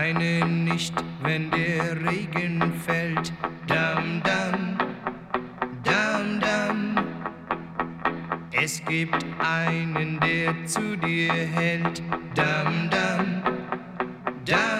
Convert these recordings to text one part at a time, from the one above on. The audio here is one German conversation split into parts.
Weine nicht, wenn der Regen fällt. Dam, dam, dam, dam. Es gibt einen, der zu dir hält. Dam, dam, dam,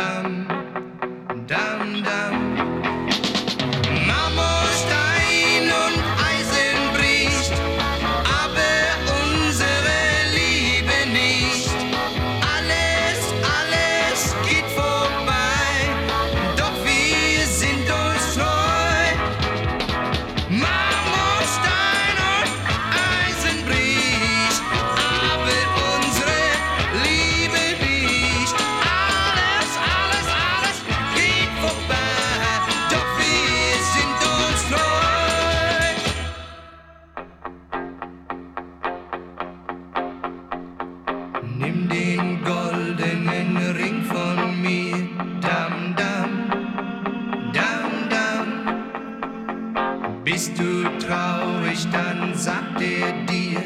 Nimm den goldenen Ring von mir, dam, dam, dam, dam. Bist du traurig, dann sagt er dir,